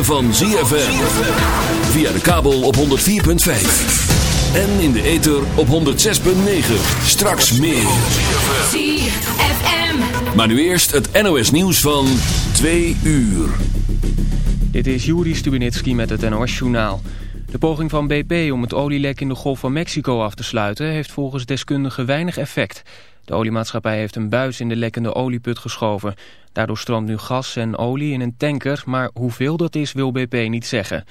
ritme van ZFM. Via de kabel op 104.5. En in de ether op 106.9. Straks meer. ZFM. Maar nu eerst het NOS nieuws van 2 uur. Dit is Juri Stubenitski met het NOS-journaal. De poging van BP om het olielek in de Golf van Mexico af te sluiten... heeft volgens deskundigen weinig effect. De oliemaatschappij heeft een buis in de lekkende olieput geschoven. Daardoor stroomt nu gas en olie in een tanker... maar hoeveel dat is wil BP niet zeggen.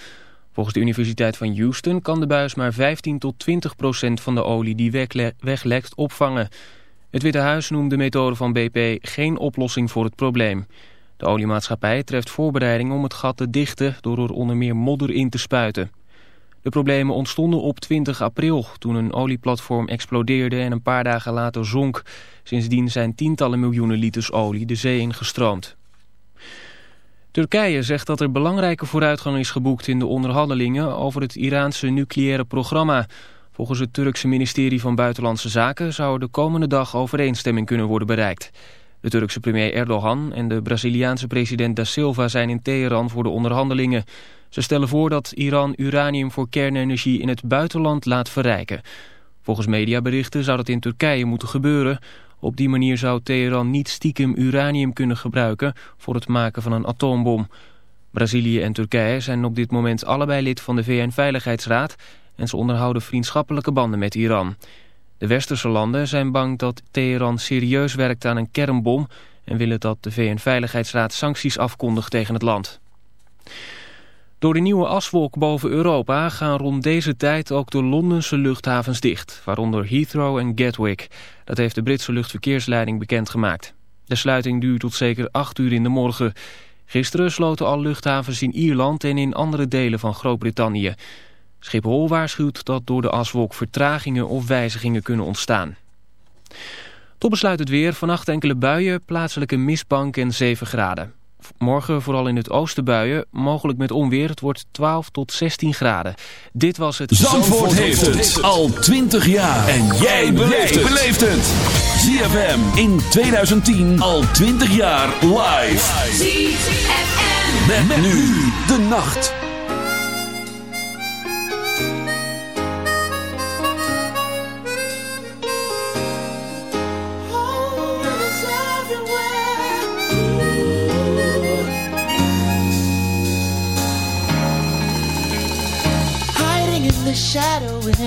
Volgens de Universiteit van Houston kan de buis maar 15 tot 20 procent... van de olie die wegle weglekt opvangen. Het Witte Huis noemt de methode van BP geen oplossing voor het probleem. De oliemaatschappij treft voorbereidingen om het gat te dichten... door er onder meer modder in te spuiten. De problemen ontstonden op 20 april toen een olieplatform explodeerde en een paar dagen later zonk. Sindsdien zijn tientallen miljoenen liters olie de zee ingestroomd. Turkije zegt dat er belangrijke vooruitgang is geboekt in de onderhandelingen over het Iraanse nucleaire programma. Volgens het Turkse ministerie van Buitenlandse Zaken zou er de komende dag overeenstemming kunnen worden bereikt. De Turkse premier Erdogan en de Braziliaanse president Da Silva zijn in Teheran voor de onderhandelingen. Ze stellen voor dat Iran uranium voor kernenergie in het buitenland laat verrijken. Volgens mediaberichten zou dat in Turkije moeten gebeuren. Op die manier zou Teheran niet stiekem uranium kunnen gebruiken voor het maken van een atoombom. Brazilië en Turkije zijn op dit moment allebei lid van de VN-veiligheidsraad... en ze onderhouden vriendschappelijke banden met Iran. De westerse landen zijn bang dat Teheran serieus werkt aan een kernbom... en willen dat de VN-veiligheidsraad sancties afkondigt tegen het land. Door de nieuwe aswolk boven Europa gaan rond deze tijd ook de Londense luchthavens dicht, waaronder Heathrow en Gatwick. Dat heeft de Britse luchtverkeersleiding bekendgemaakt. De sluiting duurt tot zeker 8 uur in de morgen. Gisteren sloten al luchthavens in Ierland en in andere delen van Groot-Brittannië. Schiphol waarschuwt dat door de aswolk vertragingen of wijzigingen kunnen ontstaan. Tot besluit het weer. Vannacht enkele buien, plaatselijke mistbank en 7 graden. Morgen vooral in het oosten buien, mogelijk met onweer. Het wordt 12 tot 16 graden. Dit was het... Zandvoort, Zandvoort heeft het al 20 jaar. En jij beleeft het. ZFM in 2010 al 20 jaar live. ZFM. Met, met nu de nacht.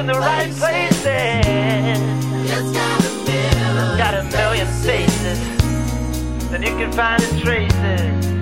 in the right places, It's got a million. got a million faces, then you can find the traces,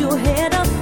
your head up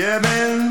Yeah, man.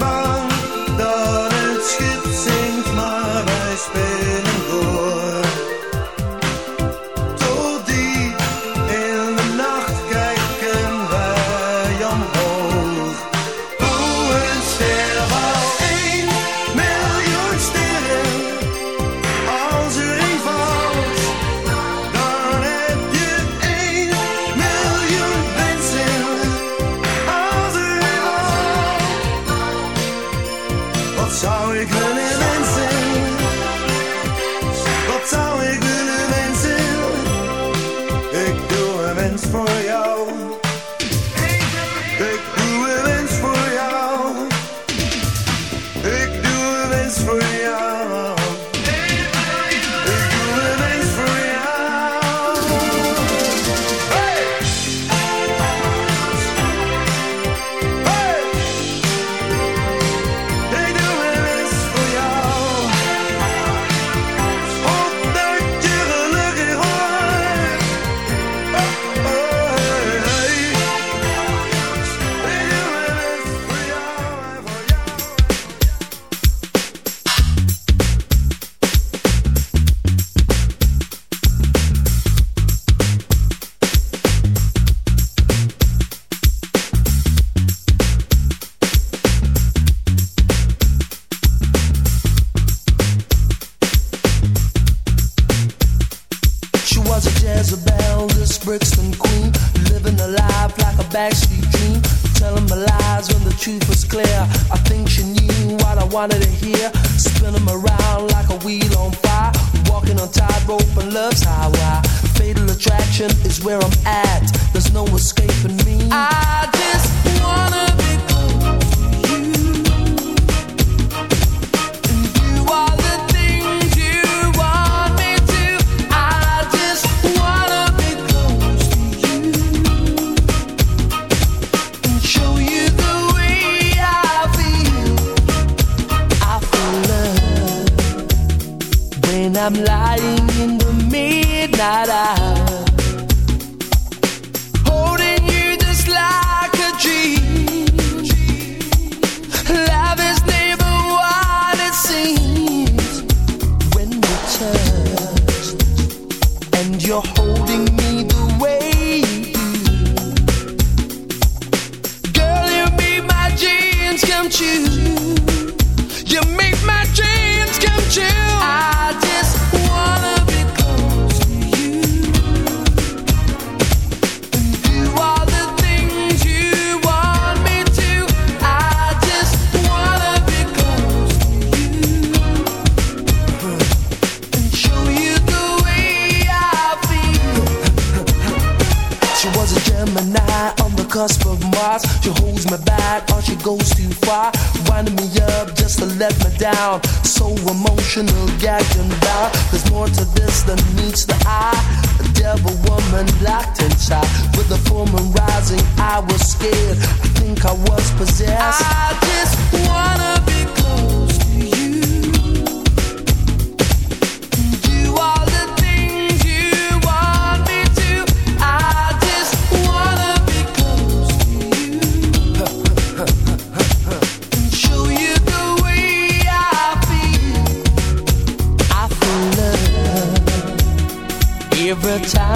rope and love's highway. Fatal attraction is where I'm at. There's no escaping me. I just wanna be close to you. And do all the things you want me to. I just wanna be close to you. And show you the way I feel. I feel love when I'm.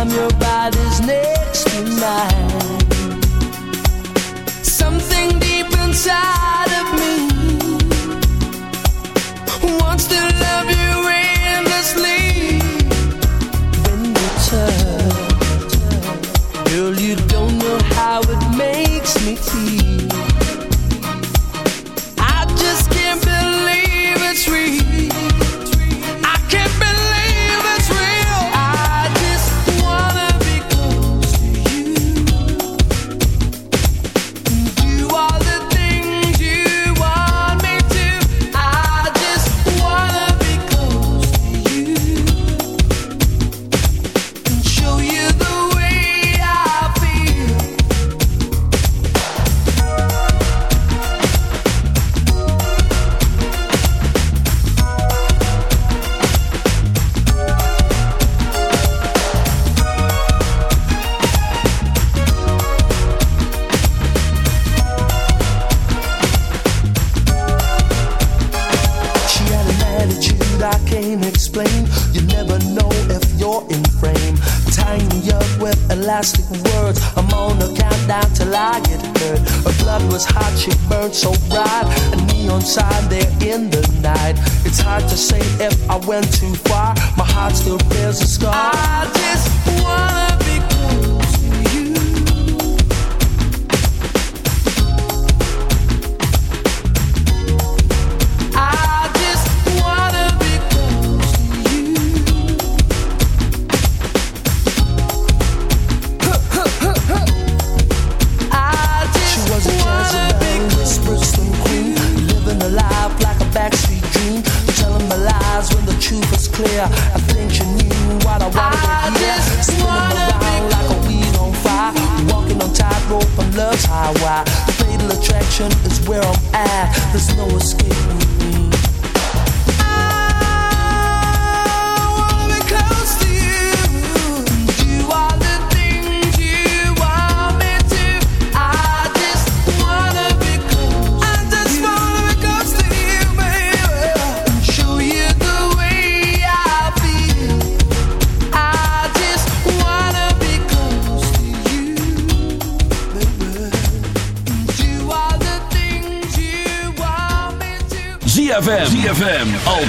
time your body's next to mine. Something deep inside.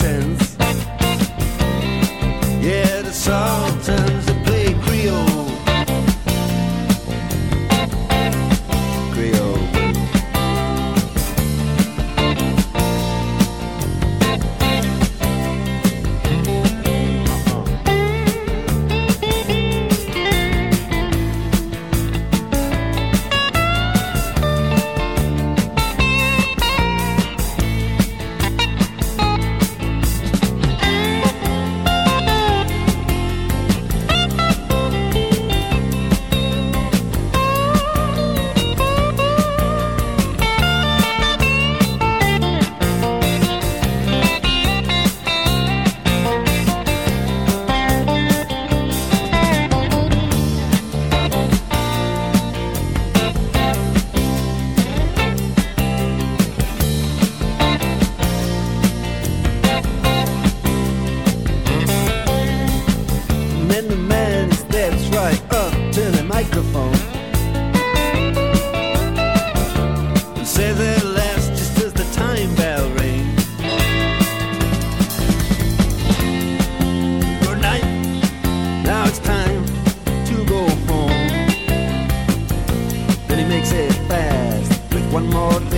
And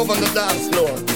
love on the dance floor.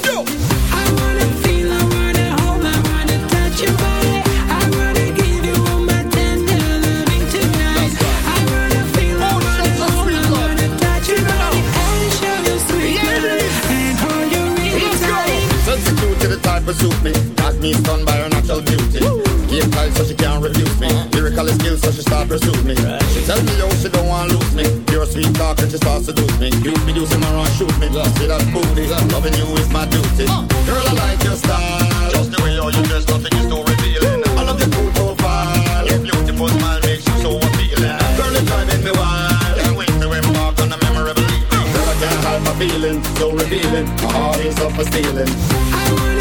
Up for stealing.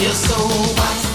your soul box.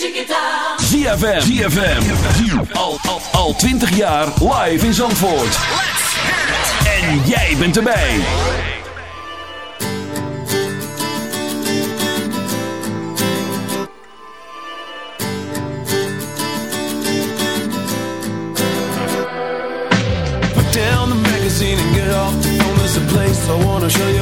Chiquita. ZFM. ZFM. Al, al, al 20 jaar live in Zandvoort. Let's hear it. En jij bent erbij. Put down the magazine and get off the phone. There's a place I wanna show you.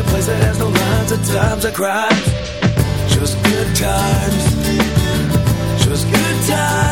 a place that has no lines of times or crimes. Just good times. Just good times.